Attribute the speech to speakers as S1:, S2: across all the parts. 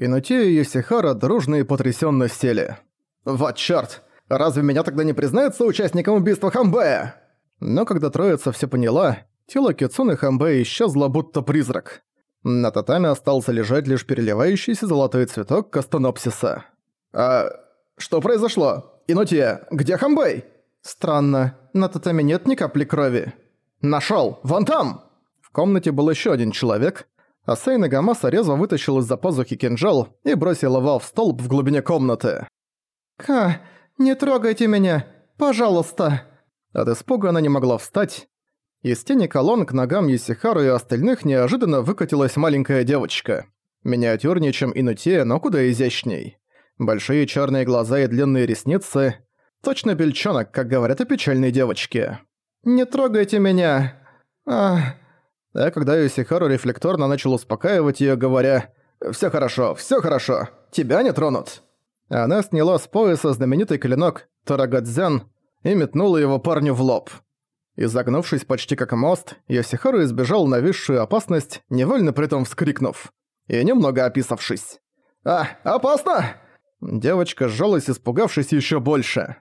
S1: Инутия и Йосихара дружно и потрясённо сели. «Вот чёрт! Разве меня тогда не признают соучастником убийства Хамбэя?» Но когда троица всё поняла, тело Кицуны Хамбэя исчезло будто призрак. На татаме остался лежать лишь переливающийся золотой цветок Кастонопсиса. «А что произошло? Инутия, где Хамбэй?» «Странно, на татаме нет ни капли крови». «Нашёл! Вон там!» В комнате был ещё один человек, а Сейна Гамаса резво вытащил из-за пазухи кинжал и бросил его в столб в глубине комнаты. «Ка, не трогайте меня! Пожалуйста!» От испуга она не могла встать. Из тени колонн к ногам Юсихару и остальных неожиданно выкатилась маленькая девочка. Миниатюрнее, чем Инутия, но куда изящней. Большие черные глаза и длинные ресницы. Точно бельчонок, как говорят о печальной девочке. «Не трогайте меня!» Ах. А когда Юсихару рефлекторно начал успокаивать её, говоря «Всё хорошо, всё хорошо, тебя не тронут». Она сняла с пояса знаменитый клинок Тарагадзян и метнула его парню в лоб. Изогнувшись почти как мост, Йосихару избежал нависшую опасность, невольно при этом вскрикнув. И немного описавшись. «А, опасно!» Девочка сжалась, испугавшись ещё больше.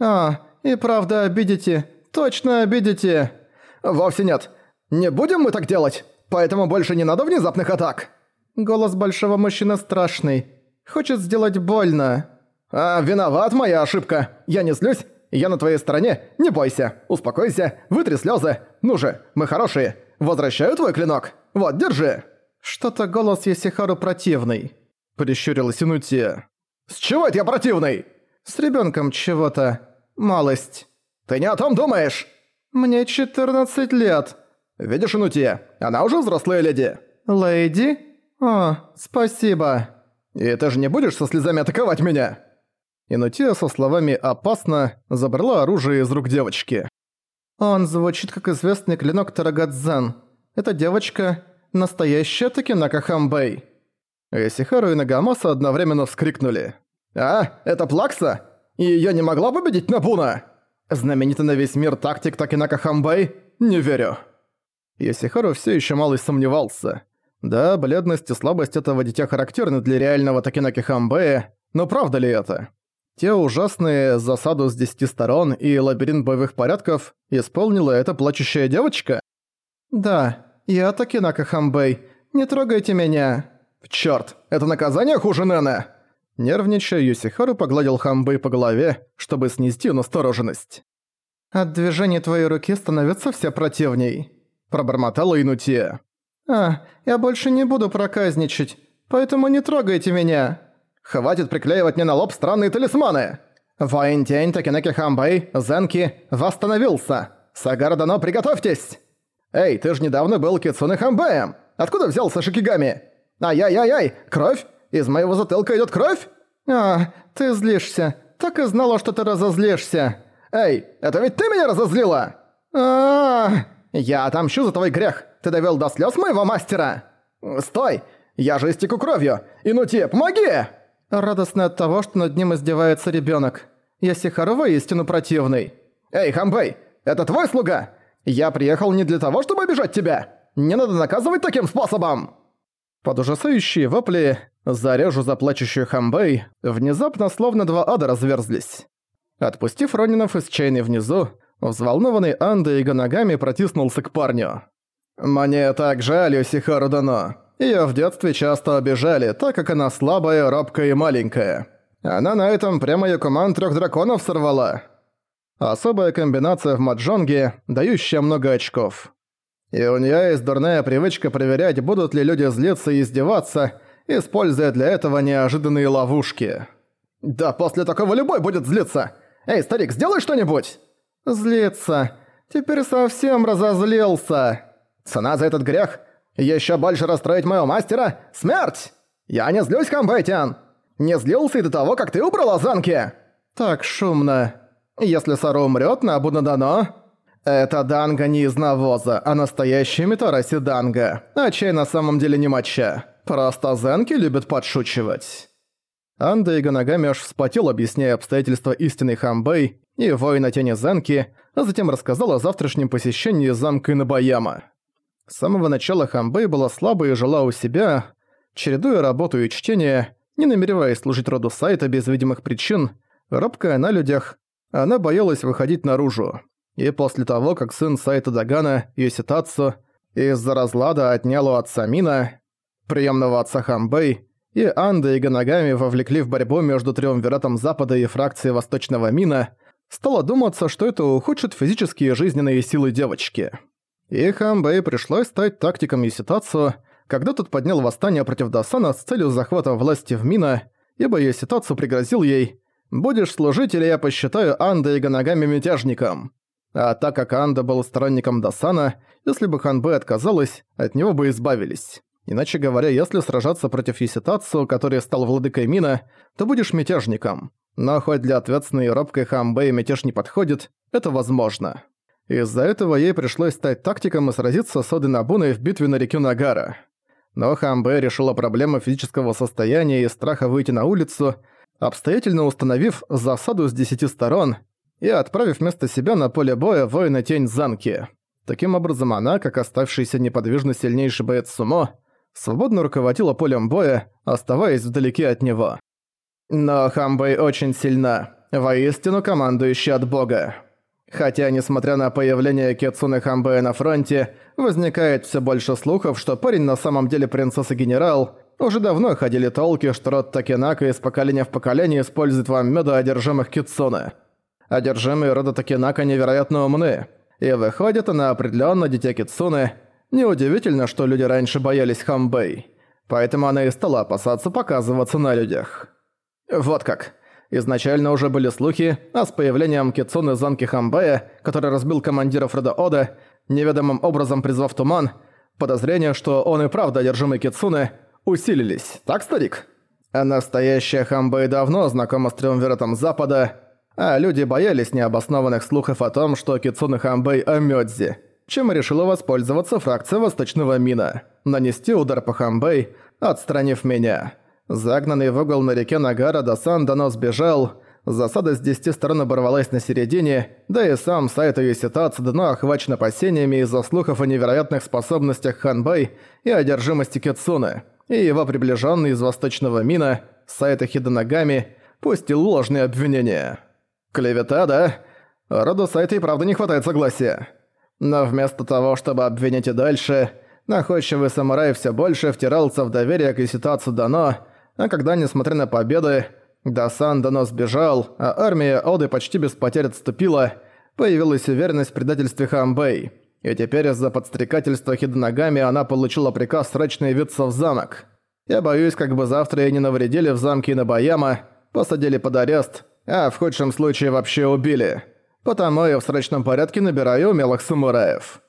S1: «А, и правда обидите, точно обидите!» «Вовсе нет. Не будем мы так делать, поэтому больше не надо внезапных атак!» Голос большого мужчины страшный. Хочет сделать больно. «А, виноват моя ошибка. Я не злюсь, я на твоей стороне, не бойся, успокойся, вытри слезы. Ну же, мы хорошие. Возвращаю твой клинок. Вот, держи. Что-то голос Есихару противный. Прищурилась Инутия. С чего это я противный? С ребенком чего-то. Малость. Ты не о том думаешь? Мне 14 лет. Видишь, Инутия, она уже взрослая леди. Леди? О, спасибо. И ты же не будешь со слезами атаковать меня? Инутия со словами «опасно» забрала оружие из рук девочки. «Он звучит как известный клинок Тарагадзан. Эта девочка – настоящая Такинака Хамбэй». Исихару и Нагамаса одновременно вскрикнули. «А, это Плакса? И её не могла победить Набуна? Знаменитый на весь мир тактик Такинака Хамбэй? Не верю». Исихару всё ещё мало сомневался. Да, бледность и слабость этого дитя характерны для реального Такинаки Хамбэя, но правда ли это? Те ужасные засаду с десяти сторон и лабиринт боевых порядков исполнила эта плачущая девочка? Да, я Такинака Хамбэй. Не трогайте меня. Чёрт, это наказание хуже Нэна? Нервничая, Юсихару погладил Хамбэй по голове, чтобы снести настороженность. «От движения твоей руки становится все противней», – пробормотала Инутия. «А, я больше не буду проказничать, поэтому не трогайте меня». Хватит приклеивать мне на лоб странные талисманы! Воинтень Такинеки Хамбэй, Зенки, восстановился! Сагара Дано, приготовьтесь! Эй, ты же недавно был Кицуны Хамбэем! Откуда взялся Шикигами? Ай-яй-яй-яй, кровь? Из моего затылка идет кровь? А, ты злишься. Так и знала, что ты разозлишься. Эй, это ведь ты меня разозлила! а, -а, -а Я отомщу за твой грех. Ты довел до слез моего мастера. Стой! Я же истеку кровью. Инути, помоги! Радостный от того, что над ним издевается ребенок. Ясихару воистину противный. «Эй, Хамбэй, это твой слуга? Я приехал не для того, чтобы обижать тебя! Не надо наказывать таким способом!» Под ужасающие вопли «Зарежу заплачущую Хамбэй» внезапно словно два ада разверзлись. Отпустив Ронинов из чайной внизу, взволнованный Анда и Ганагами протиснулся к парню. «Мне так жаль, Йосихару Дано. Её в детстве часто обижали, так как она слабая, робкая и маленькая. Она на этом прямо Якуман трёх драконов сорвала. Особая комбинация в маджонге, дающая много очков. И у неё есть дурная привычка проверять, будут ли люди злиться и издеваться, используя для этого неожиданные ловушки. «Да после такого любой будет злиться! Эй, старик, сделай что-нибудь!» «Злиться. Теперь совсем разозлился. Цена за этот грех еще больше расстроить моего мастера? Смерть! Я не злюсь, Камбэтиан! Не злился и до того, как ты убрала замки! Так шумно. Если Сару умрет, на дано. Это Данга не из навоза, а настоящий Митараси Данга. А чай на самом деле не моча. Просто Зенки любят подшучивать. Анда и Ганагами аж вспотел, объясняя обстоятельства истинной Хамбэй и воина тени Зенки, а затем рассказал о завтрашнем посещении замка Инабаяма. С самого начала Хамбэй была слабой и жила у себя. чередуя работу и чтение, не намереваясь служить роду сайта без видимых причин, робкая на людях, она боялась выходить наружу. И после того, как сын сайта Дагана, Йоситацу, из-за разлада отнял у отца Мина, приемного отца Хамбэй, и Анда и Ганагами вовлекли в борьбу между Триумвиратом Запада и фракцией Восточного Мина, стало думаться, что это ухудшит физические жизненные силы девочки. И Хамбэй пришлось стать тактиком Юситацу, когда тот поднял восстание против Дасана с целью захвата власти в Мина, ибо Юситацу пригрозил ей «Будешь служить, или я посчитаю Анда и Ганагами мятежником». А так как Анда был сторонником Дасана, если бы Ханбэ отказалась, от него бы избавились. Иначе говоря, если сражаться против Юситацу, который стал владыкой Мина, то будешь мятежником. Но хоть для ответственной и робкой Хамбэй мятеж не подходит, это возможно. Из-за этого ей пришлось стать тактиком и сразиться с Оды Набуной в битве на реке Нагара. Но Хамбэ решила проблему физического состояния и страха выйти на улицу, обстоятельно установив засаду с десяти сторон и отправив вместо себя на поле боя воина Тень Занки. Таким образом она, как оставшийся неподвижно сильнейший боец Сумо, свободно руководила полем боя, оставаясь вдалеке от него. Но Хамбэй очень сильна, воистину командующая от бога. Хотя, несмотря на появление Кицуны Хамбэя на фронте, возникает все больше слухов, что парень на самом деле принцесса-генерал. Уже давно ходили толки, что род Такинака из поколения в поколение использует вам меда одержимых Кицуны. Одержимые рода Такинака невероятно умны, и выходит она определенно дитя Кицуны. Неудивительно, что люди раньше боялись Хамбэй. Поэтому она и стала опасаться показываться на людях. Вот как. Изначально уже были слухи, а с появлением Кицуны замки Хамбэя, который разбил командиров рода Ода, неведомым образом призвав туман, подозрения, что он и правда одержимый Кицуны, усилились. Так, старик? А настоящая Хамбэй давно знакома с Триумвиратом Запада, а люди боялись необоснованных слухов о том, что Кицуны Хамбэй о Мёдзи, чем решила воспользоваться фракция Восточного Мина, нанести удар по Хамбэй, отстранив меня. Загнанный в угол на реке Нагара Дасан Дано сбежал, засада с десяти сторон оборвалась на середине, да и сам сайт Юситац Дано охвачен опасениями из-за слухов о невероятных способностях Ханбэй и одержимости Кицуны, и его приближенный из Восточного Мина, сайта Хиданагами, пустил ложные обвинения. Клевета, да? Роду сайта и правда не хватает согласия. Но вместо того, чтобы обвинить и дальше, находчивый самурай все больше втирался в доверие к Юситацу Дано, а когда, несмотря на победы, Дасан Дано сбежал, а армия Оды почти без потерь отступила, появилась уверенность в предательстве Хамбэй. И теперь из-за подстрекательства Хиднагами она получила приказ срочно явиться в замок. Я боюсь, как бы завтра ей не навредили в замке Инобаяма, посадили под арест, а в худшем случае вообще убили. Потому я в срочном порядке набираю умелых самураев.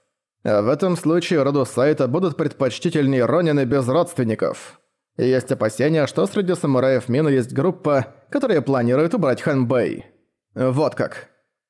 S1: А в этом случае роду сайта будут предпочтительнее Ронины без родственников. Есть опасения, что среди самураев Мина есть группа, которая планирует убрать Ханбэй. Вот как.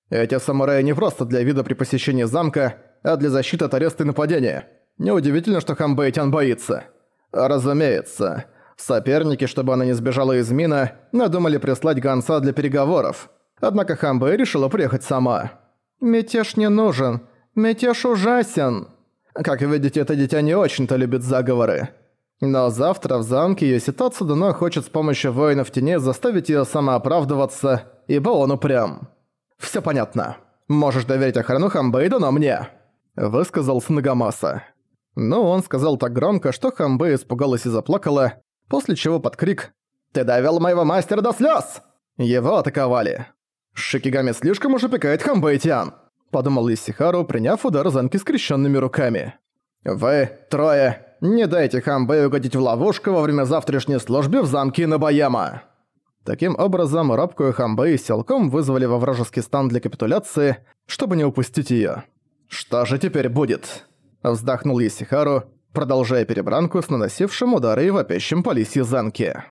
S1: Эти самураи не просто для вида при посещении замка, а для защиты от ареста и нападения. Неудивительно, что Ханбэй Тян боится. Разумеется. Соперники, чтобы она не сбежала из Мина, надумали прислать гонца для переговоров. Однако Хамбэй решила приехать сама. «Мятеж не нужен. Мятеж ужасен». Как видите, это дитя не очень-то любит заговоры. Но завтра в замке Йоситацу Дано хочет с помощью воинов теней заставить её самооправдываться, ибо он упрям. «Всё понятно. Можешь доверить охрану Хамбэйду, но мне», — высказался Нагамаса. Но он сказал так громко, что Хамбэй испугалась и заплакала, после чего под крик «Ты довёл моего мастера до слёз!» Его атаковали. «Шикигами слишком уж опекает Хамбэйтян», — подумал Исихару, приняв удар Занки скрещенными руками. «Вы, трое, не дайте Хамбэй угодить в ловушку во время завтрашней службы в замке Набаяма!» Таким образом, робкую Хамбэй силком вызвали во вражеский стан для капитуляции, чтобы не упустить её. «Что же теперь будет?» Вздохнул Исихару, продолжая перебранку с наносившим удары и вопящим по лисье Занки.